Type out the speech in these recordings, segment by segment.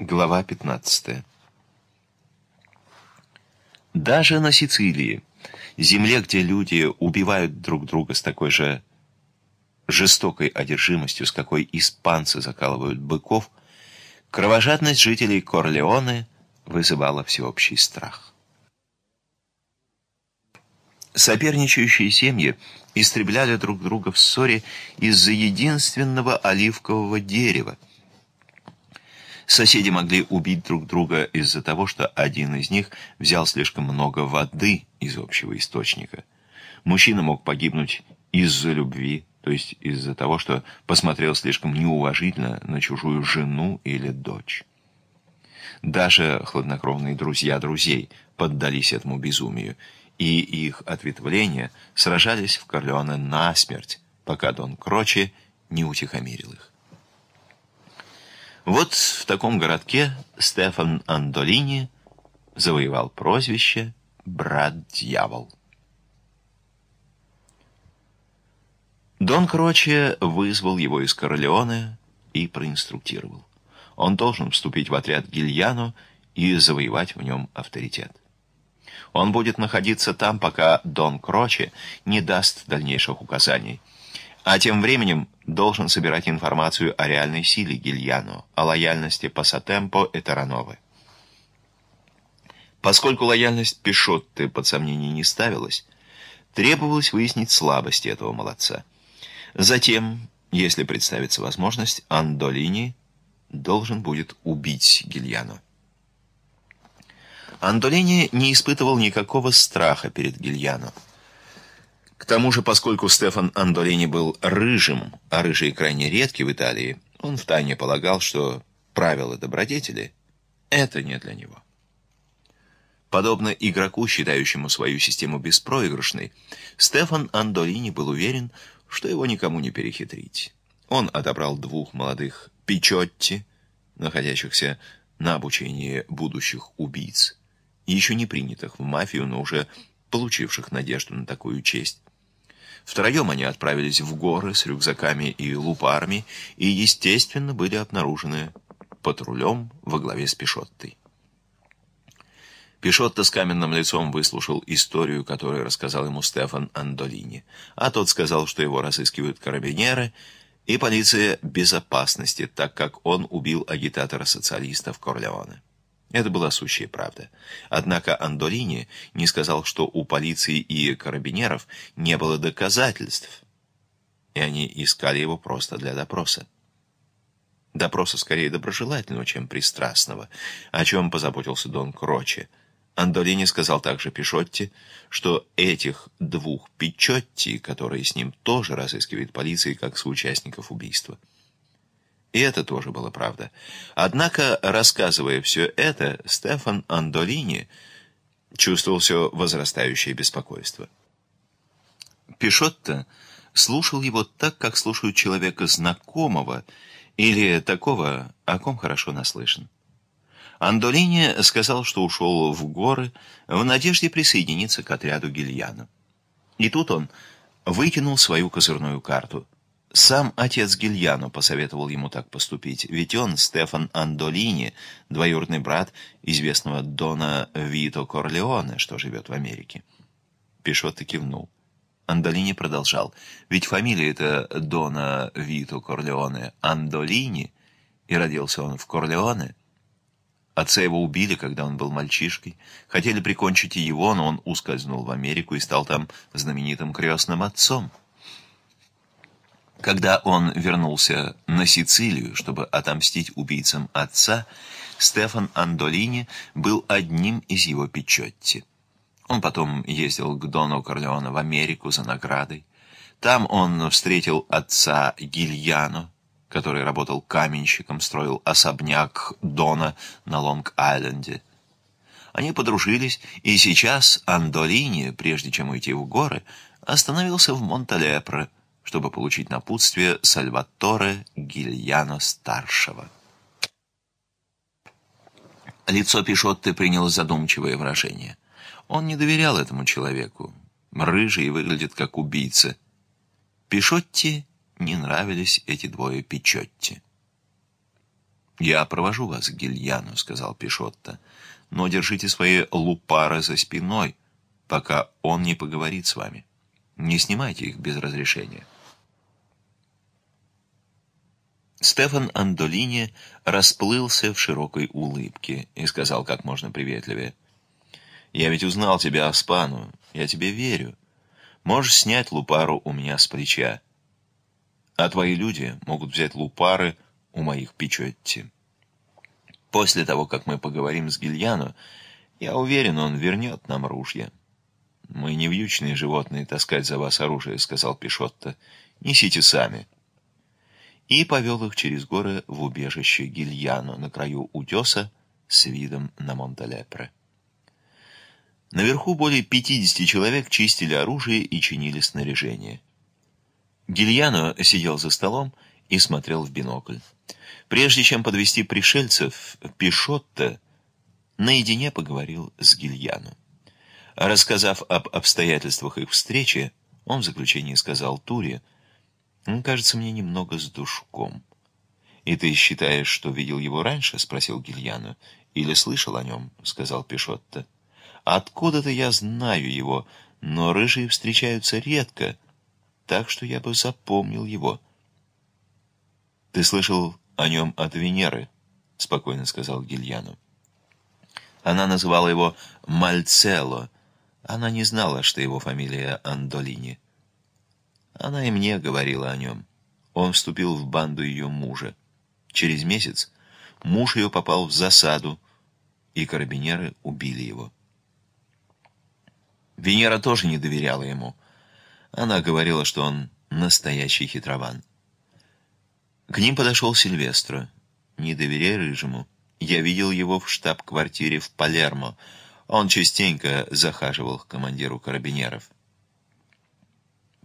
Глава 15 Даже на Сицилии, земле, где люди убивают друг друга с такой же жестокой одержимостью, с какой испанцы закалывают быков, кровожадность жителей Корлеоне вызывала всеобщий страх. Соперничающие семьи истребляли друг друга в ссоре из-за единственного оливкового дерева – Соседи могли убить друг друга из-за того, что один из них взял слишком много воды из общего источника. Мужчина мог погибнуть из-за любви, то есть из-за того, что посмотрел слишком неуважительно на чужую жену или дочь. Даже хладнокровные друзья друзей поддались этому безумию, и их ответвления сражались в Корлеоне насмерть, пока Дон Кроче не утихомирил их. Вот в таком городке Стефан Андолини завоевал прозвище «Брат-дьявол». Дон Кроче вызвал его из Корлеоне и проинструктировал. Он должен вступить в отряд Гильяно и завоевать в нем авторитет. Он будет находиться там, пока Дон Кроче не даст дальнейших указаний – а тем временем должен собирать информацию о реальной силе Гильяно, о лояльности Пассатемпо и Тарановы. Поскольку лояльность Пишотты под сомнение не ставилась, требовалось выяснить слабости этого молодца. Затем, если представится возможность, Андолини должен будет убить Гильяно. Андолини не испытывал никакого страха перед Гильяно. К тому же, поскольку Стефан Андолини был рыжим, а рыжие крайне редки в Италии, он втайне полагал, что правила добродетели — это не для него. Подобно игроку, считающему свою систему беспроигрышной, Стефан Андолини был уверен, что его никому не перехитрить. Он отобрал двух молодых Пичотти, находящихся на обучении будущих убийц, еще не принятых в мафию, но уже получивших надежду на такую честь. Втроем они отправились в горы с рюкзаками и лупарами и, естественно, были обнаружены патрулем во главе с Пишоттой. Пишотто с каменным лицом выслушал историю, которую рассказал ему Стефан Андолини, а тот сказал, что его разыскивают карабинеры и полиция безопасности, так как он убил агитатора социалистов Корлеоне. Это была сущая правда. Однако Андолини не сказал, что у полиции и карабинеров не было доказательств, и они искали его просто для допроса. Допроса скорее доброжелательного, чем пристрастного, о чем позаботился Дон Кроче. Андолини сказал также Пишотти, что этих двух Пичотти, которые с ним тоже разыскивает полиция как соучастников убийства. И это тоже было правда. Однако, рассказывая все это, Стефан Андолини чувствовал все возрастающее беспокойство. Пишотто слушал его так, как слушают человека знакомого или такого, о ком хорошо наслышан. Андолини сказал, что ушел в горы в надежде присоединиться к отряду Гильяна. И тут он выкинул свою козырную карту – сам отец Гильяно посоветовал ему так поступить, ведь он, Стефан Андолини, двоюродный брат известного Дона Вито Корлеоне, что живет в Америке. Пишотто кивнул. Андолини продолжал. Ведь фамилия это Дона Вито Корлеоне Андолини, и родился он в Корлеоне. Отца его убили, когда он был мальчишкой. Хотели прикончить и его, но он ускользнул в Америку и стал там знаменитым крестным отцом. Когда он вернулся на Сицилию, чтобы отомстить убийцам отца, Стефан Андолини был одним из его печетти. Он потом ездил к Дону Корлеоне в Америку за наградой. Там он встретил отца Гильяно, который работал каменщиком, строил особняк Дона на Лонг-Айленде. Они подружились, и сейчас Андолини, прежде чем уйти в горы, остановился в Монталепре, чтобы получить напутствие Сальваторе Гильяно-старшего. Лицо Пишотты приняло задумчивое выражение. Он не доверял этому человеку. Рыжий выглядит как убийца. Пишотти не нравились эти двое Пичотти. «Я провожу вас к Гильяну», — сказал Пишотто, — «но держите свои лупары за спиной, пока он не поговорит с вами. Не снимайте их без разрешения». Стефан Андолини расплылся в широкой улыбке и сказал как можно приветливее. «Я ведь узнал тебя, Аспану. Я тебе верю. Можешь снять лупару у меня с плеча. А твои люди могут взять лупары у моих Пичотти. После того, как мы поговорим с Гильяно, я уверен, он вернет нам ружья. «Мы не вьючные животные таскать за вас оружие», — сказал Пишотто. «Несите сами» и повел их через горы в убежище Гильяно на краю утеса с видом на Монталепре. Наверху более 50 человек чистили оружие и чинили снаряжение. Гильяно сидел за столом и смотрел в бинокль. Прежде чем подвести пришельцев, Пишотто наедине поговорил с Гильяно. Рассказав об обстоятельствах их встречи, он в заключении сказал Туре — он кажется мне немного с душком. «И ты считаешь, что видел его раньше?» — спросил Гильяно. «Или слышал о нем?» — сказал Пишотто. «Откуда-то я знаю его, но рыжие встречаются редко, так что я бы запомнил его». «Ты слышал о нем от Венеры?» — спокойно сказал Гильяно. Она называла его Мальцело. Она не знала, что его фамилия Андолини. Она и мне говорила о нем. Он вступил в банду ее мужа. Через месяц муж ее попал в засаду, и карабинеры убили его. Венера тоже не доверяла ему. Она говорила, что он настоящий хитрован. К ним подошел Сильвестро. «Не доверяй Рыжему. Я видел его в штаб-квартире в Палермо. Он частенько захаживал к командиру карабинеров».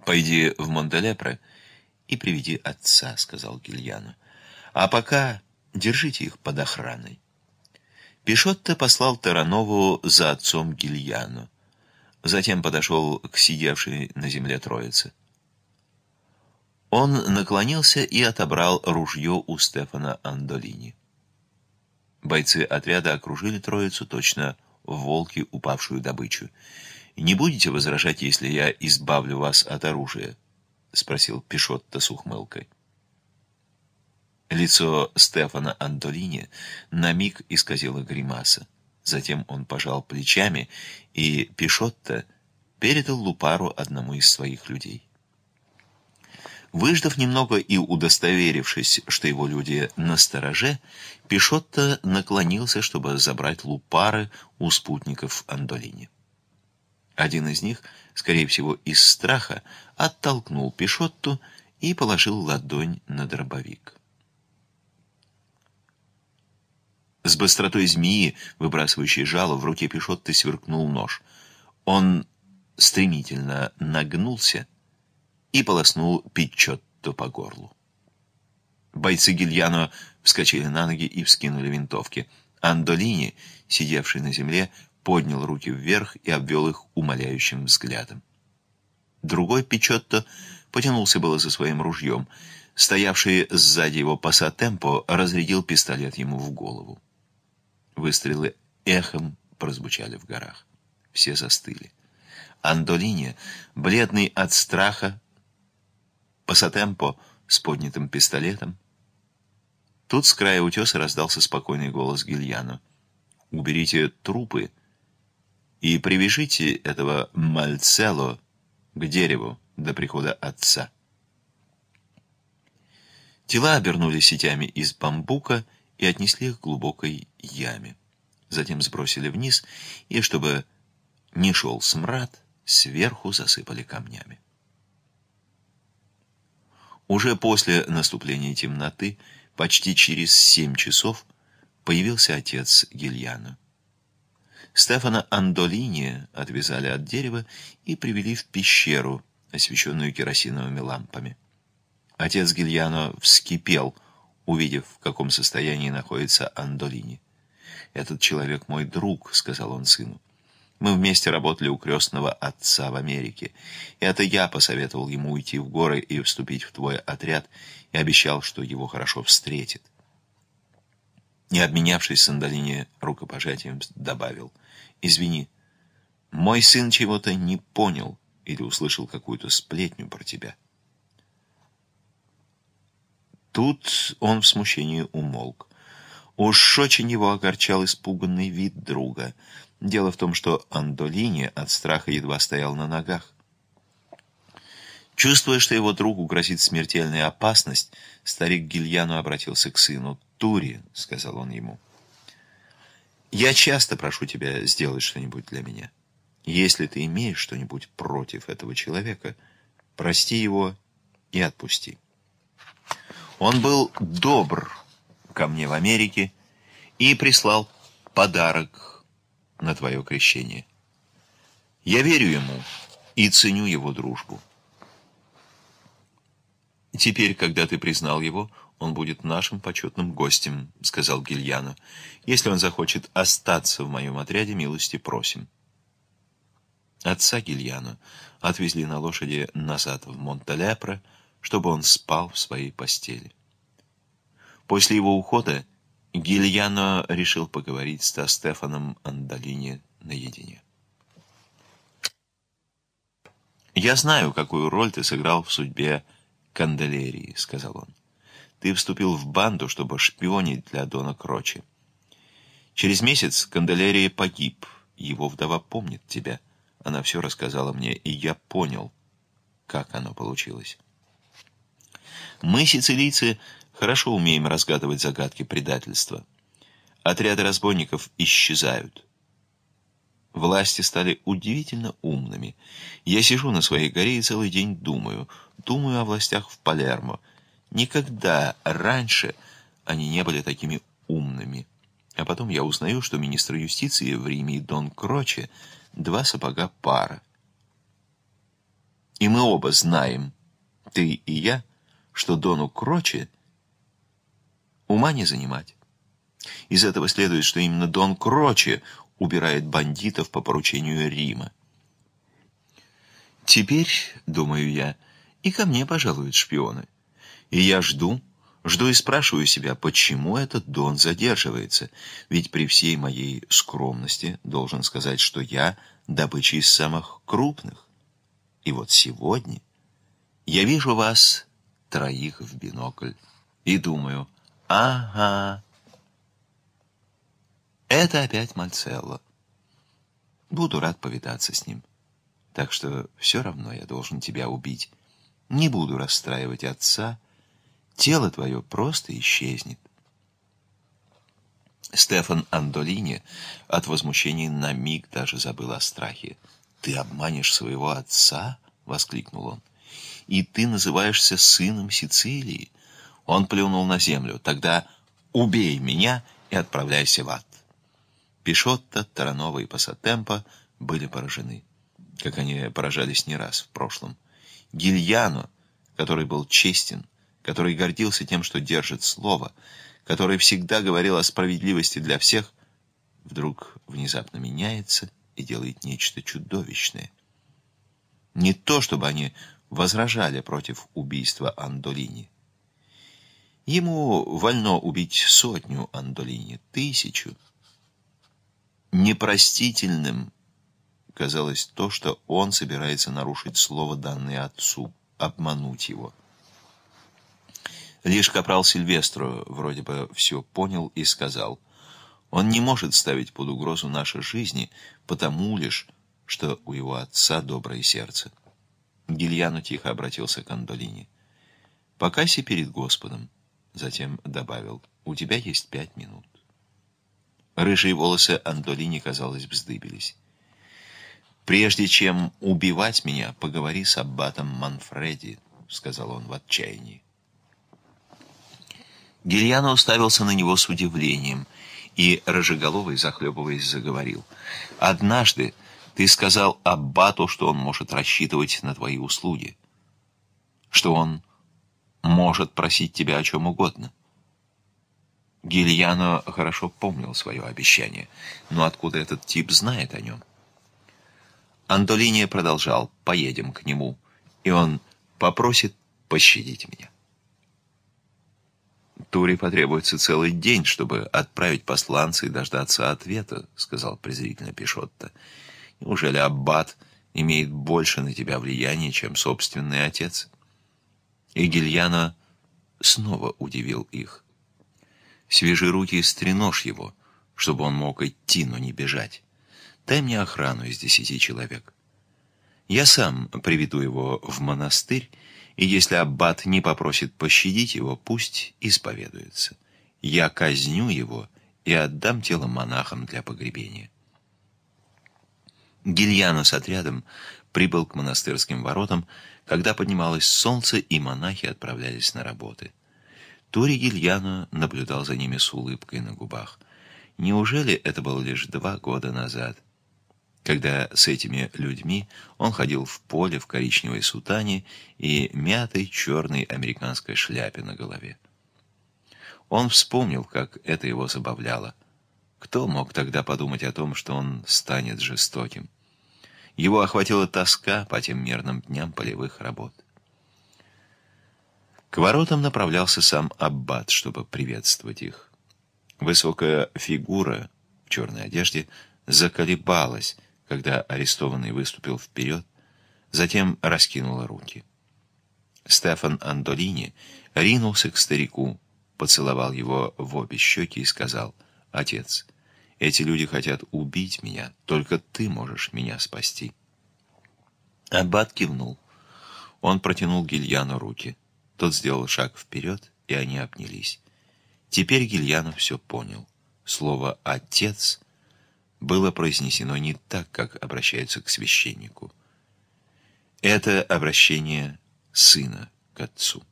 «Пойди в Монтелепре и приведи отца», — сказал Гильяно. «А пока держите их под охраной». Пишотто послал Таранову за отцом Гильяно. Затем подошел к сидевшей на земле троице. Он наклонился и отобрал ружье у Стефана Андолини. Бойцы отряда окружили троицу точно волки, упавшую добычу. «Не будете возражать, если я избавлю вас от оружия?» — спросил Пишотто с ухмылкой. Лицо Стефана Антолини на миг исказило гримаса. Затем он пожал плечами, и Пишотто передал Лупару одному из своих людей. Выждав немного и удостоверившись, что его люди на стороже, Пишотто наклонился, чтобы забрать Лупары у спутников Андолини. Один из них, скорее всего, из страха, оттолкнул Пишотту и положил ладонь на дробовик. С быстротой змеи, выбрасывающей жало, в руке Пишотты сверкнул нож. Он стремительно нагнулся и полоснул Пичотто по горлу. Бойцы Гильяно вскочили на ноги и вскинули винтовки. Андолини, сидевший на земле, поднял руки вверх и обвел их умоляющим взглядом. Другой Пичотто потянулся было за своим ружьем. Стоявший сзади его пассатемпо разрядил пистолет ему в голову. Выстрелы эхом прозвучали в горах. Все застыли. Андолини, бледный от страха, пассатемпо с поднятым пистолетом. Тут с края утеса раздался спокойный голос Гильяно. «Уберите трупы!» И привяжите этого Мальцело к дереву до прихода отца. Тела обернули сетями из бамбука и отнесли их к глубокой яме. Затем сбросили вниз, и, чтобы не шел смрад, сверху засыпали камнями. Уже после наступления темноты, почти через семь часов, появился отец Гильяна. Стефана Андолини отвязали от дерева и привели в пещеру, освещенную керосиновыми лампами. Отец Гильяно вскипел, увидев, в каком состоянии находится Андолини. «Этот человек мой друг», — сказал он сыну. «Мы вместе работали у крестного отца в Америке. Это я посоветовал ему уйти в горы и вступить в твой отряд, и обещал, что его хорошо встретит. Не обменявшись с Андолини рукопожатием, добавил. «Извини, мой сын чего-то не понял или услышал какую-то сплетню про тебя». Тут он в смущении умолк. Уж очень его огорчал испуганный вид друга. Дело в том, что Андолини от страха едва стоял на ногах. Чувствуя, что его другу грозит смертельная опасность, старик Гильяну обратился к сыну. «Тури», — сказал он ему, — «я часто прошу тебя сделать что-нибудь для меня. Если ты имеешь что-нибудь против этого человека, прости его и отпусти». Он был добр ко мне в Америке и прислал подарок на твое крещение. Я верю ему и ценю его дружбу. «Теперь, когда ты признал его, он будет нашим почетным гостем», — сказал Гильяно. «Если он захочет остаться в моем отряде, милости просим». Отца Гильяно отвезли на лошади назад в Монталепро, чтобы он спал в своей постели. После его ухода Гильяно решил поговорить с Стефаном Андалини наедине. «Я знаю, какую роль ты сыграл в судьбе Канделерии», — сказал он. «Ты вступил в банду, чтобы шпионить для Дона Крочи. Через месяц Канделерия погиб, его вдова помнит тебя. Она все рассказала мне, и я понял, как оно получилось. Мы, сицилийцы, хорошо умеем разгадывать загадки предательства. Отряды разбойников исчезают. Власти стали удивительно умными. Я сижу на своей горе и целый день думаю. Думаю о властях в Палермо. Никогда раньше они не были такими умными. А потом я узнаю, что министр юстиции в Риме и Дон Кроче два сапога пара. И мы оба знаем, ты и я, что Дону Кроче ума не занимать. Из этого следует, что именно Дон Кроче убирает бандитов по поручению Рима. Теперь, думаю я, и ко мне пожалуют шпионы. И я жду, жду и спрашиваю себя, почему этот Дон задерживается, ведь при всей моей скромности должен сказать, что я добыча из самых крупных. И вот сегодня я вижу вас троих в бинокль и думаю, ага, это опять Мальцелло. Буду рад повидаться с ним. Так что все равно я должен тебя убить. Не буду расстраивать отца. Тело твое просто исчезнет. Стефан Андолини от возмущения на миг даже забыл о страхе. «Ты обманешь своего отца?» — воскликнул он. «И ты называешься сыном Сицилии?» Он плюнул на землю. «Тогда убей меня и отправляйся в ад». Пишотто, Таранова и Пассатемпо были поражены, как они поражались не раз в прошлом. Гильяно, который был честен, который гордился тем, что держит слово, который всегда говорил о справедливости для всех, вдруг внезапно меняется и делает нечто чудовищное. Не то, чтобы они возражали против убийства Андолини. Ему вольно убить сотню Андолини, тысячу, Непростительным казалось то, что он собирается нарушить слово, данное отцу, обмануть его. Лишь капрал Сильвестро вроде бы все понял и сказал, он не может ставить под угрозу нашей жизни, потому лишь, что у его отца доброе сердце. Гильяну тихо обратился к Андолине. «Покайся перед Господом», затем добавил, «У тебя есть пять минут». Рыжие волосы Андолини, казалось, вздыбились. «Прежде чем убивать меня, поговори с аббатом Манфреди», — сказал он в отчаянии. Гильяно уставился на него с удивлением, и Рыжеголовый, захлебываясь, заговорил. «Однажды ты сказал аббату, что он может рассчитывать на твои услуги, что он может просить тебя о чем угодно». Гильяно хорошо помнил свое обещание. Но откуда этот тип знает о нем? Антолини продолжал. «Поедем к нему, и он попросит пощадить меня». Туре потребуется целый день, чтобы отправить посланца и дождаться ответа, сказал презрительно Пишотто. Неужели Аббат имеет больше на тебя влияния, чем собственный отец? И Гильяна снова удивил их. Свежи руки стреножь его, чтобы он мог идти, но не бежать. Дай мне охрану из десяти человек. Я сам приведу его в монастырь, и если аббат не попросит пощадить его, пусть исповедуется. Я казню его и отдам тело монахам для погребения. Гильяно с отрядом прибыл к монастырским воротам, когда поднималось солнце, и монахи отправлялись на работы. Тури Гильяно наблюдал за ними с улыбкой на губах. Неужели это было лишь два года назад? Когда с этими людьми он ходил в поле в коричневой сутане и мятой черной американской шляпе на голове. Он вспомнил, как это его забавляло. Кто мог тогда подумать о том, что он станет жестоким? Его охватила тоска по тем мирным дням полевых работ. К воротам направлялся сам Аббат, чтобы приветствовать их. Высокая фигура в черной одежде заколебалась, когда арестованный выступил вперед, затем раскинула руки. Стефан Андолини ринулся к старику, поцеловал его в обе щеки и сказал, «Отец, эти люди хотят убить меня, только ты можешь меня спасти». Аббат кивнул. Он протянул Гильяну руки. Тот сделал шаг вперед, и они обнялись. Теперь Гильяну все понял. Слово «отец» было произнесено не так, как обращаются к священнику. Это обращение сына к отцу.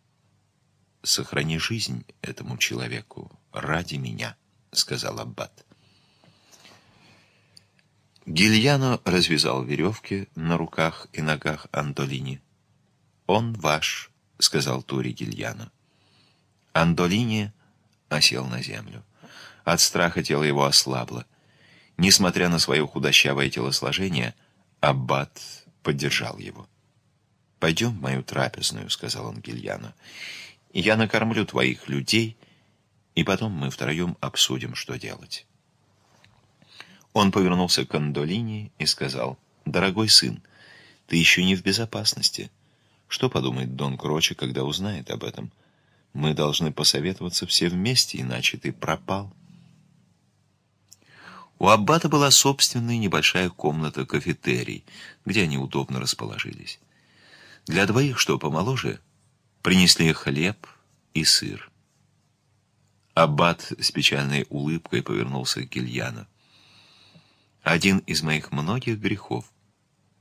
«Сохрани жизнь этому человеку ради меня», — сказал Аббат. Гильяно развязал веревки на руках и ногах Андолини. «Он ваш», — сказал Тури Гильяно. Андолини осел на землю. От страха тело его ослабло. Несмотря на свое худощавое телосложение, Аббат поддержал его. «Пойдем в мою трапезную», — сказал он Гильяну. «Я накормлю твоих людей, и потом мы втроем обсудим, что делать». Он повернулся к Андолини и сказал, «Дорогой сын, ты еще не в безопасности. Что подумает Дон Кроче, когда узнает об этом? Мы должны посоветоваться все вместе, иначе ты пропал». У Аббата была собственная небольшая комната-кафетерий, где они удобно расположились. Для двоих, что помоложе, принесли хлеб и сыр. Аббат с печальной улыбкой повернулся к Гильяну. «Один из моих многих грехов.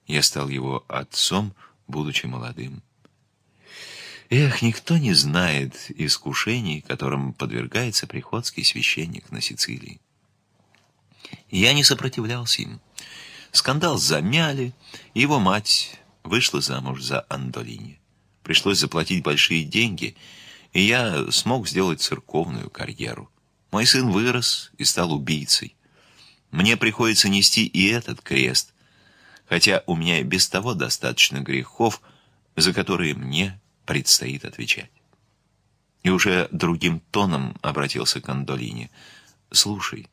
Я стал его отцом, будучи молодым. Эх, никто не знает искушений, которым подвергается приходский священник на Сицилии. Я не сопротивлялся им. Скандал замяли, его мать вышла замуж за Андолини. Пришлось заплатить большие деньги, и я смог сделать церковную карьеру. Мой сын вырос и стал убийцей. Мне приходится нести и этот крест, хотя у меня и без того достаточно грехов, за которые мне предстоит отвечать. И уже другим тоном обратился к Андолине. «Слушай,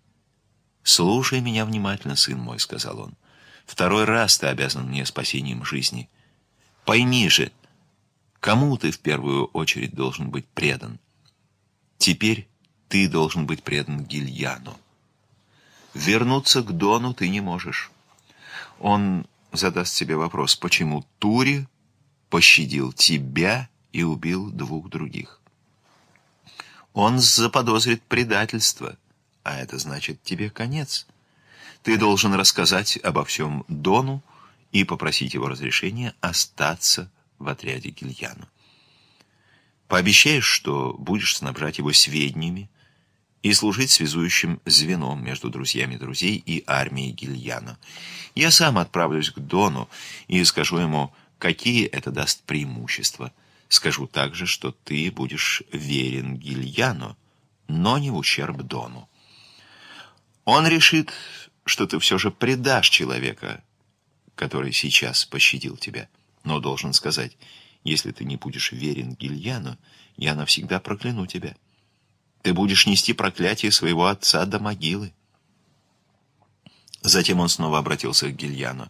«Слушай меня внимательно, сын мой», — сказал он. «Второй раз ты обязан мне спасением жизни. Пойми же, кому ты в первую очередь должен быть предан. Теперь ты должен быть предан Гильяну. Вернуться к Дону ты не можешь. Он задаст себе вопрос, почему Тури пощадил тебя и убил двух других. Он заподозрит предательство — а это значит тебе конец. Ты должен рассказать обо всем Дону и попросить его разрешения остаться в отряде Гильяну. Пообещаешь, что будешь снабжать его сведениями и служить связующим звеном между друзьями друзей и армией Гильяна. Я сам отправлюсь к Дону и скажу ему, какие это даст преимущества. Скажу также, что ты будешь верен Гильяну, но не в ущерб Дону. Он решит, что ты все же предашь человека, который сейчас пощадил тебя. Но должен сказать, если ты не будешь верен Гильяну, я навсегда прокляну тебя. Ты будешь нести проклятие своего отца до могилы. Затем он снова обратился к Гильяну.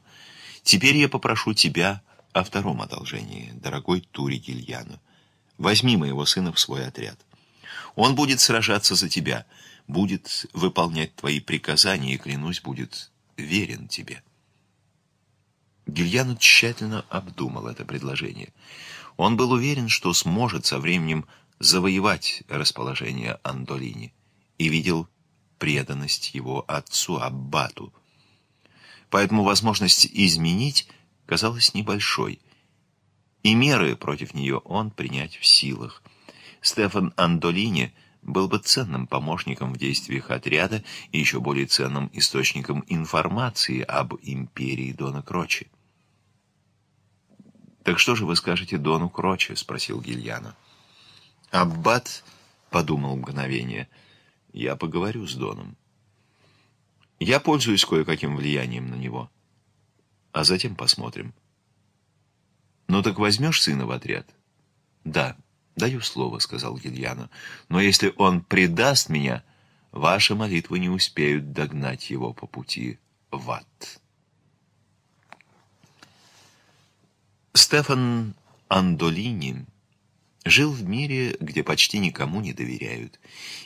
«Теперь я попрошу тебя о втором одолжении, дорогой Тури Гильяну. Возьми моего сына в свой отряд. Он будет сражаться за тебя, будет выполнять твои приказания и, клянусь, будет верен тебе». Гильяну тщательно обдумал это предложение. Он был уверен, что сможет со временем завоевать расположение Андолини и видел преданность его отцу Аббату. Поэтому возможность изменить казалась небольшой, и меры против нее он принять в силах. Стефан Андолини был бы ценным помощником в действиях отряда и еще более ценным источником информации об империи Дона Крочи. «Так что же вы скажете Дону Кроче?» — спросил Гильяно. Аббат подумал мгновение. «Я поговорю с Доном. Я пользуюсь кое-каким влиянием на него. А затем посмотрим». «Ну так возьмешь сына в отряд?» «Да, даю слово», — сказал Гильяно. «Но если он предаст меня, ваши молитвы не успеют догнать его по пути в ад». Стефан Андолини жил в мире, где почти никому не доверяют.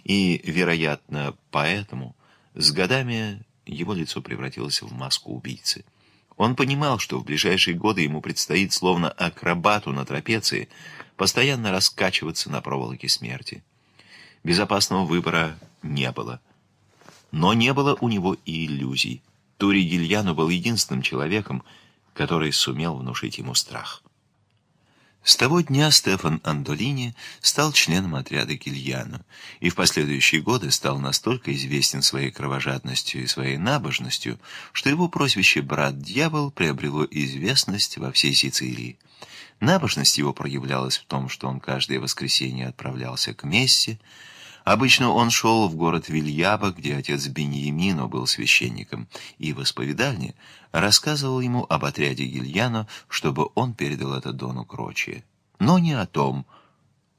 И, вероятно, поэтому с годами его лицо превратилось в маску убийцы. Он понимал, что в ближайшие годы ему предстоит, словно акробату на трапеции, постоянно раскачиваться на проволоке смерти. Безопасного выбора не было. Но не было у него и иллюзий. Тури Гильяну был единственным человеком, который сумел внушить ему страх. С того дня Стефан Андолини стал членом отряда Гильяно и в последующие годы стал настолько известен своей кровожадностью и своей набожностью, что его прозвище «Брат-дьявол» приобрело известность во всей Сицилии. Набожность его проявлялась в том, что он каждое воскресенье отправлялся к мессе, Обычно он шел в город Вильяба, где отец Беньямино был священником, и в исповедальне рассказывал ему об отряде Гильяно, чтобы он передал это Дону Крочи, но не о том,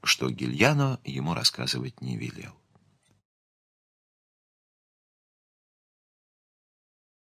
что Гильяно ему рассказывать не велел.